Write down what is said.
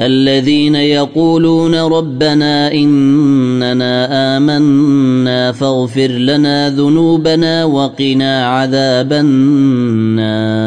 الذين يقولون ربنا إننا آمنا فاغفر لنا ذنوبنا وقنا عذاب النار.